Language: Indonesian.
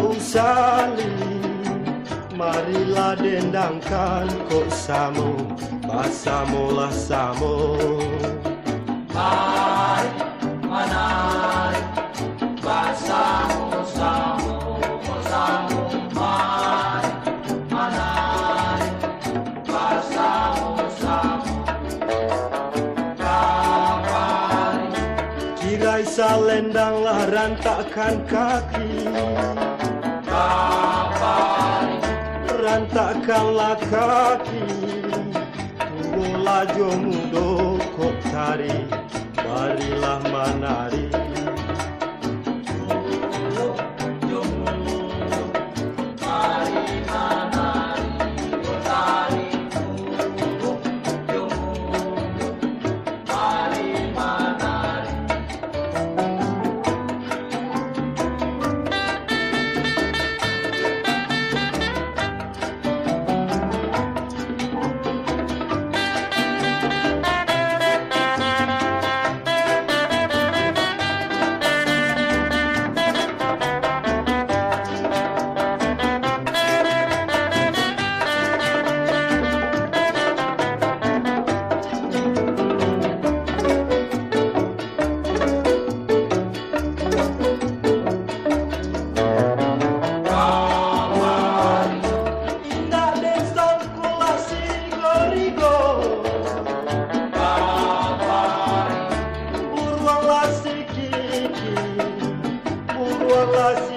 usali Marilah dendangkan kok samo Basamo lah samo Hai manai Basamo samo Basamo mai Manai Basamo samo Kapan salendang lah rantakkan kaki. Rantakkanlah kaki Turulah jomudo kok tari Marilah manari Gracias.